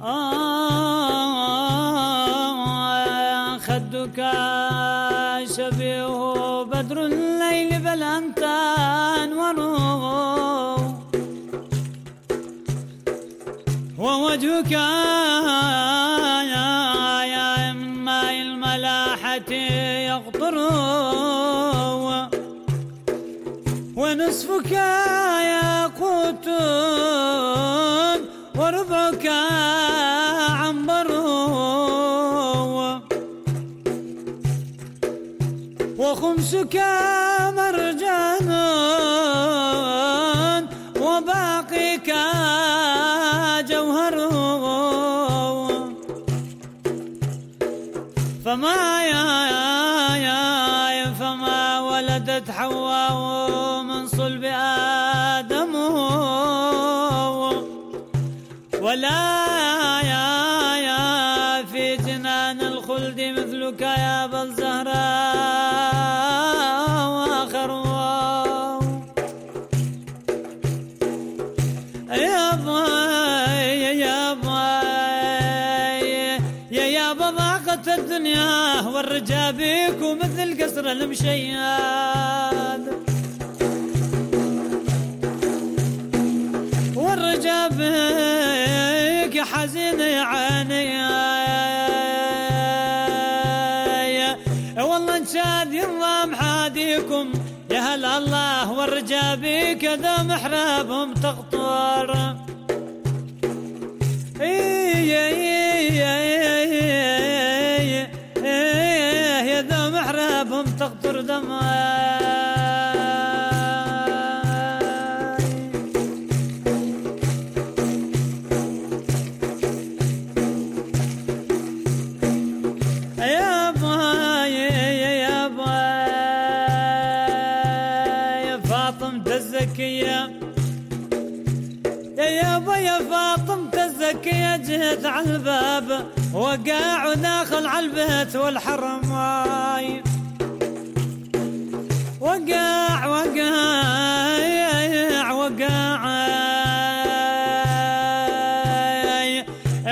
آه خدك شبيه بدر الليل بل أنت أنور ووجهك يا من ماء الملاحة يقطر. ونصفك ياقوت وربعك عنبر وخمسك مرجان وباقيك جوهر فما يا يا يا فما ولدت حواء ولا يا يا في جنان الخلد مثلك يا بل زهراء وآخر. يا باي يا باي يا يا الدنيا والرجا بيك ومثل قصر المشياد والرجا بيك حزين يا عيني. والله انشاد ينظام حاديكم يا هل الله والرجا بيك ذا محرابهم تقطر الزكية يا يابا يا فاطمة الزكية جهت على الباب وقاع وداخل على البيت والحرم واي وقاع وقاع. وقاع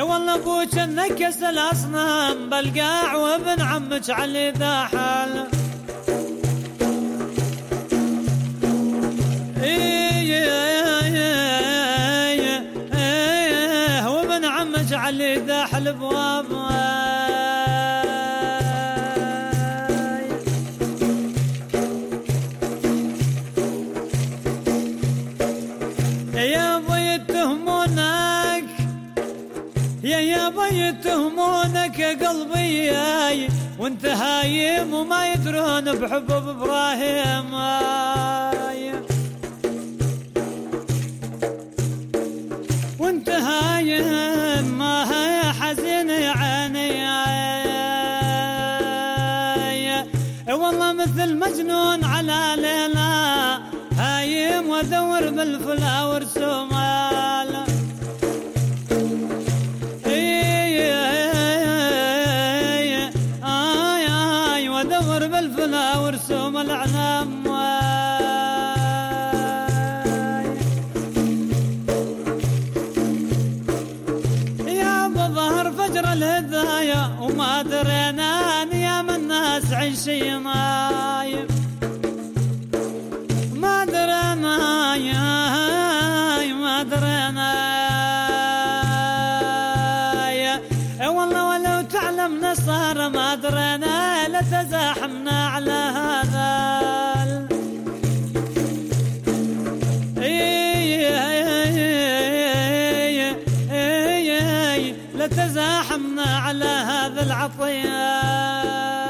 والله أبوك نكس الاصنام بالقاع وابن عمك علي ذا علي يا أبوي يتهمونك يا قلبي وانت هايم وما يدرون بحب إبراهيم. عيني والله مثل مجنون على ليلى هايم وادور بالفلاور سمال آي آي وادور بالفلاور سوم الأعلام وما درينا يا من الناس عيشين ما درينا يا ما درينا. والله ولو تعلم نصارى ما درينا لتزاحمنا على هذا. لتزاحمنا على هذا العطيان.